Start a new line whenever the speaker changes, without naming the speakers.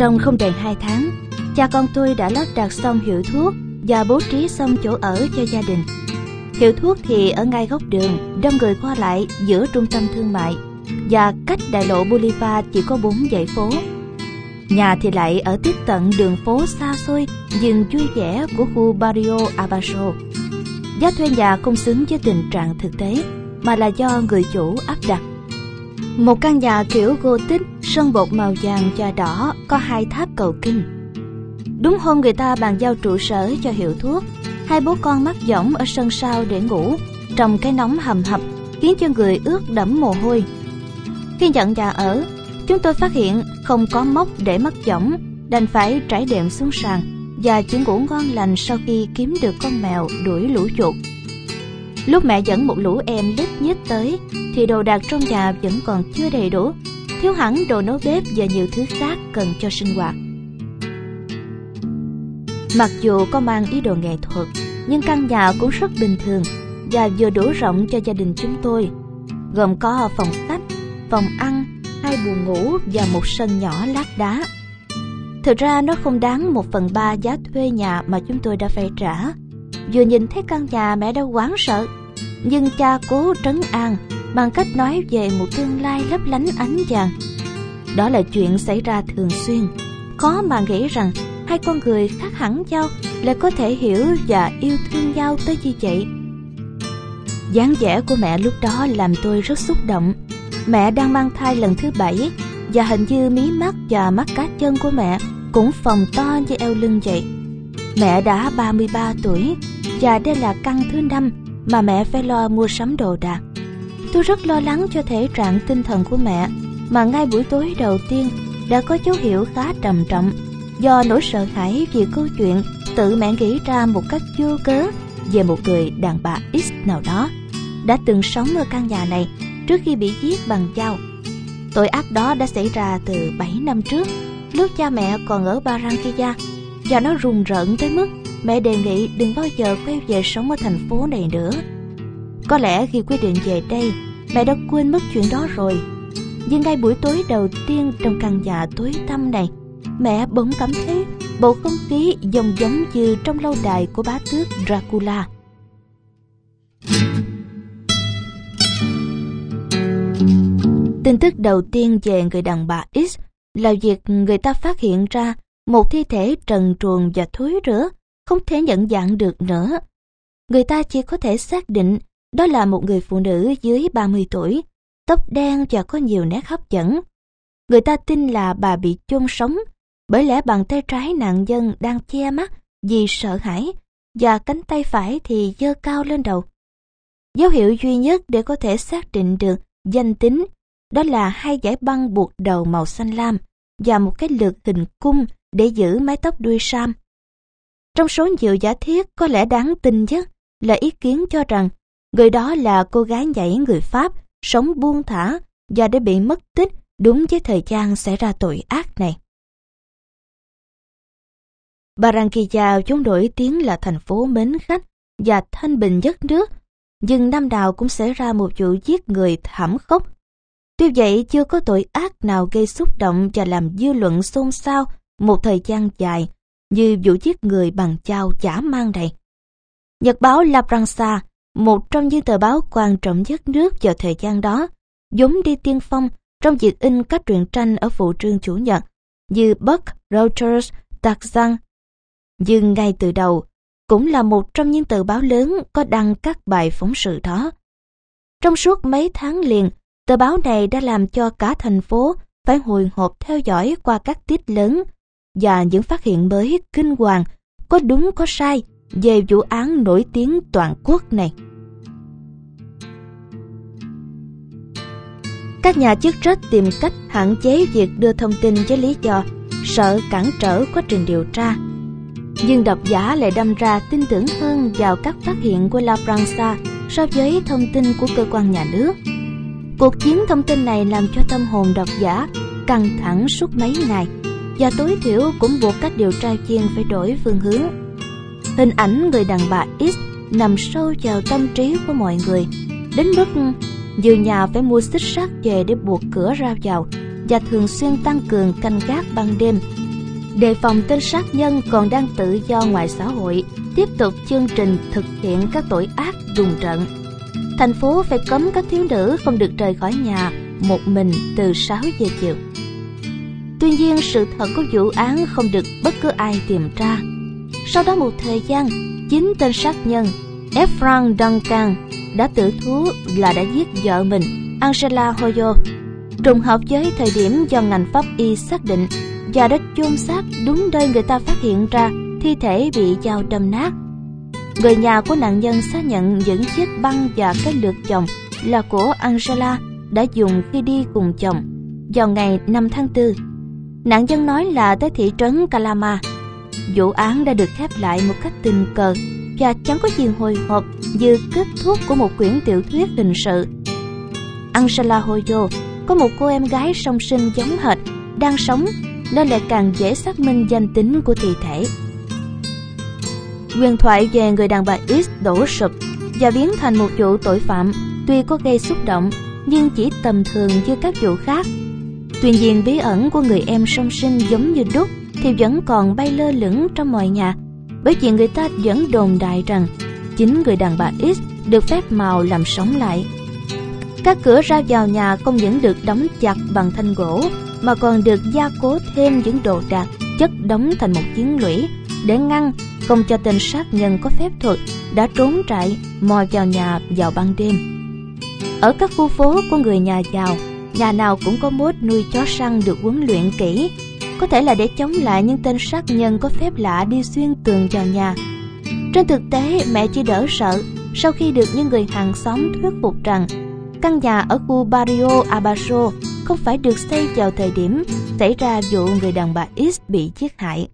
Trong không đầy hai tháng, cha con tôi đã lắp đặt xong hiệu thuốc và bố trí xong chỗ ở cho gia đình. Hiệu thuốc thì ở ngay góc đường, đông người qua lại giữa trung tâm thương mại và cách đại lộ Bolivar chỉ có bốn dãy phố. Nhà thì lại ở tiếp tận đường phố xa xôi, dừng vui vẻ của khu Barrio Abajo. Giá thuê nhà không xứng với tình trạng thực tế, mà là do người chủ áp đặt. Một căn nhà kiểu Gothic, sân bột màu vàng và đỏ, có hai tháp cầu kinh. Đúng hôm người ta bàn giao trụ sở cho hiệu thuốc, hai bố con mắc võng ở sân sau để ngủ, trong cái nóng hầm hập khiến cho người ướt đẫm mồ hôi. Khi nhận nhà ở, chúng tôi phát hiện không có móc để mắc võng, đành phải trải đệm xuống sàn và chỉ ngủ ngon lành sau khi kiếm được con mèo đuổi lũ chuột. Lúc mẹ dẫn một lũ em lít nhít tới, thì đồ đạc trong nhà vẫn còn chưa đầy đủ, thiếu hẳn đồ nấu bếp và nhiều thứ khác cần cho sinh hoạt. Mặc dù có mang ý đồ nghệ thuật, nhưng căn nhà cũng rất bình thường và vừa đủ rộng cho gia đình chúng tôi, gồm có phòng tách, phòng ăn, hai buồng ngủ và một sân nhỏ lát đá. Thực ra nó không đáng một phần ba giá thuê nhà mà chúng tôi đã phải trả. Vừa nhìn thấy căn nhà mẹ đã hoảng sợ, nhưng cha cố trấn an bằng cách nói về một tương lai lấp lánh ánh vàng. Đó là chuyện xảy ra thường xuyên, khó mà nghĩ rằng hai con người khác hẳn nhau lại có thể hiểu và yêu thương nhau tới như vậy. dáng vẻ của mẹ lúc đó làm tôi rất xúc động. Mẹ đang mang thai lần thứ bảy và hình như mí mắt và mắt cá chân của mẹ cũng phồng to như eo lưng vậy. Mẹ đã 33 tuổi và đây là căn thứ năm mà mẹ phải lo mua sắm đồ đạc. Tôi rất lo lắng cho thể trạng tinh thần của mẹ mà ngay buổi tối đầu tiên đã có dấu hiệu khá trầm trọng do nỗi sợ hãi vì câu chuyện tự mẹ nghĩ ra một cách vô cớ về một người đàn bà X nào đó đã từng sống ở căn nhà này trước khi bị giết bằng dao. Tội ác đó đã xảy ra từ 7 năm trước, lúc cha mẹ còn ở Barranquilla và nó rùng rợn tới mức mẹ đề nghị đừng bao giờ quay về sống ở thành phố này nữa. Có lẽ khi quyết định về đây, mẹ đã quên mất chuyện đó rồi. Nhưng ngay buổi tối đầu tiên trong căn nhà tối tăm này, mẹ bỗng cảm thấy bầu không khí giống giống như trong lâu đài của bá tước Dracula. Tin tức đầu tiên về người đàn bà X là việc người ta phát hiện ra một thi thể trần truồng và thối rữa, không thể nhận dạng được nữa. Người ta chỉ có thể xác định đó là một người phụ nữ dưới 30 tuổi, tóc đen và có nhiều nét hấp dẫn. Người ta tin là bà bị chôn sống, bởi lẽ bàn tay trái nạn nhân đang che mắt vì sợ hãi và cánh tay phải thì giơ cao lên đầu. Dấu hiệu duy nhất để có thể xác định được danh tính đó là hai dải băng buộc đầu màu xanh lam và một cái lược hình cung để giữ mái tóc đuôi sam. Trong số nhiều giả thiết có lẽ đáng tin nhất là ý kiến cho rằng người đó là cô gái nhảy người Pháp sống buông thả và đã bị mất tích đúng với thời gian xảy ra tội ác này. Barranquilla vốn nổi tiếng là thành phố mến khách và thanh bình nhất nước, nhưng năm nào cũng xảy ra một vụ giết người thảm khốc. Tuy vậy chưa có tội ác nào gây xúc động và làm dư luận xôn xao một thời gian dài như vụ giết người bằng chao chả mang này. Nhật báo La Pransa, một trong những tờ báo quan trọng nhất nước vào thời gian đó, vốn đi tiên phong trong việc in các truyện tranh ở phụ trương chủ nhật như Buck, Rogers, Tarzan. Nhưng ngay từ đầu, cũng là một trong những tờ báo lớn có đăng các bài phóng sự đó. Trong suốt mấy tháng liền, tờ báo này đã làm cho cả thành phố phải hồi hộp theo dõi qua các tiết lớn và những phát hiện mới kinh hoàng, có đúng có sai về vụ án nổi tiếng toàn quốc này. Các nhà chức trách tìm cách hạn chế việc đưa thông tin với lý do sợ cản trở quá trình điều tra. Nhưng độc giả lại đâm ra tin tưởng hơn vào các phát hiện của La Pransa so với thông tin của cơ quan nhà nước. Cuộc chiến thông tin này làm cho tâm hồn độc giả căng thẳng suốt mấy ngày và tối thiểu cũng buộc các điều tra viên phải đổi phương hướng. Hình ảnh người đàn bà X nằm sâu vào tâm trí của mọi người, đến mức nhiều nhà phải mua xích sắt về để buộc cửa ra vào và thường xuyên tăng cường canh gác ban đêm đề phòng tên sát nhân còn đang tự do ngoài xã hội tiếp tục chương trình thực hiện các tội ác rùng rợn. Thành phố phải cấm các thiếu nữ không được rời khỏi nhà một mình từ 6 giờ chiều. Tuy nhiên sự thật của vụ án không được bất cứ ai tìm ra. Sau đó một thời gian, chính tên sát nhân Ephraim Duncan đã tự thú là đã giết vợ mình Angela Hoyo trùng hợp với thời điểm do ngành pháp y xác định và đã chôn xác đúng nơi người ta phát hiện ra thi thể bị dao đâm nát. Người nhà của nạn nhân xác nhận những chiếc băng và cái lược chồng là của Angela đã dùng khi đi cùng chồng vào ngày 5 tháng 4. Nạn nhân nói là tới thị trấn Kalama. Vụ án đã được khép lại một cách tình cờ và chẳng có gì hồi hộp như kết thúc của một quyển tiểu thuyết hình sự. Angela Hoyo có một cô em gái song sinh giống hệt, đang sống, nên lại càng dễ xác minh danh tính của thi thể. Quyền thoại về người đàn bà X đổ sụp và biến thành một vụ tội phạm tuy có gây xúc động, nhưng chỉ tầm thường như các vụ khác. Tuy nhiên bí ẩn của người em song sinh giống như đúc thì vẫn còn bay lơ lửng trong mọi nhà bởi vì người ta vẫn đồn đại rằng chính người đàn bà X được phép màu làm sống lại. Các cửa ra vào nhà không những được đóng chặt bằng thanh gỗ mà còn được gia cố thêm những đồ đạc chất đóng thành một chiến lũy để ngăn không cho tên sát nhân có phép thuật đã trốn trại mò vào nhà vào ban đêm. Ở các khu phố của người nhà giàu, nhà nào cũng có mốt nuôi chó săn được huấn luyện kỹ, có thể là để chống lại những tên sát nhân có phép lạ đi xuyên tường vào nhà. Trên thực tế, mẹ chỉ đỡ sợ sau khi được những người hàng xóm thuyết phục rằng căn nhà ở khu Barrio Abaso không phải được xây vào thời điểm xảy ra vụ người đàn bà X bị giết hại.